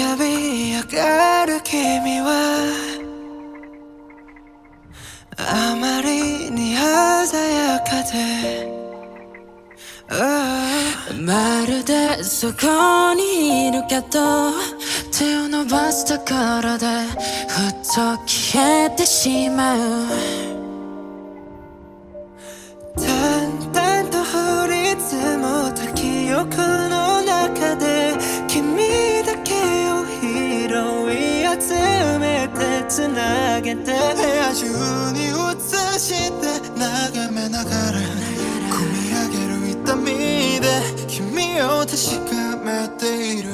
浮かび上がる君はあまりに鮮やかで、oh、まるでそこにいるけど手を伸ばすところでふっと消えてしまう。上げて部屋中に映して眺めながら込み上げる痛みで君を確かめている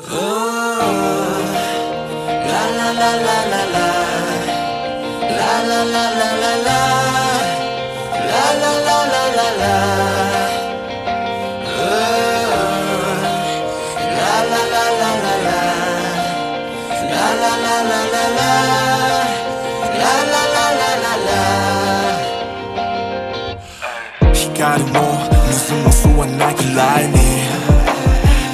Oh, la la la la la la la la la la la la la la la la la 시간이 뭐 무슨 무수한 날 길라이니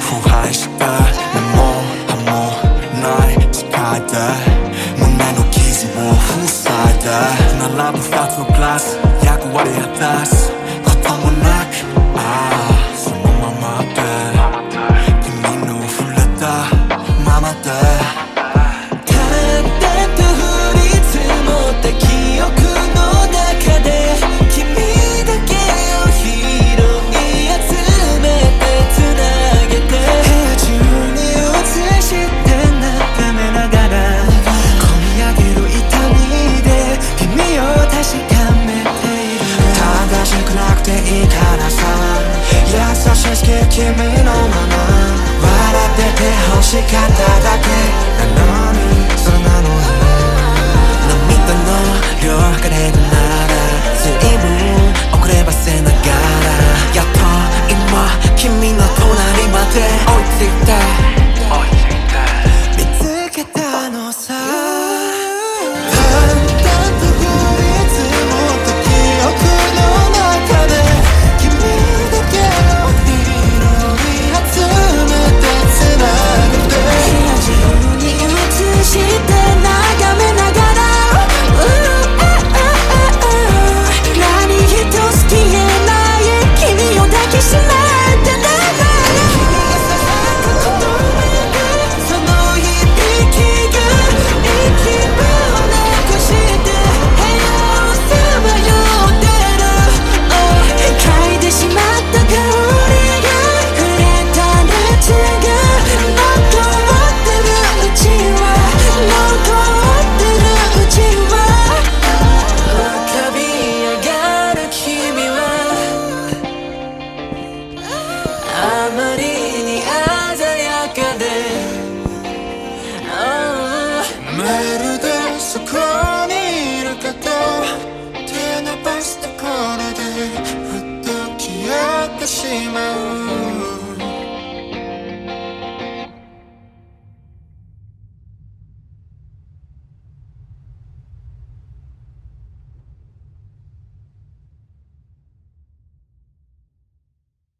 후한 시간 내몸한몸날 지카다 문 나누기지 뭐 후사다 난 라브 파트 플러스 야구와의 핫다스 君のまま笑ってて欲しかっただけ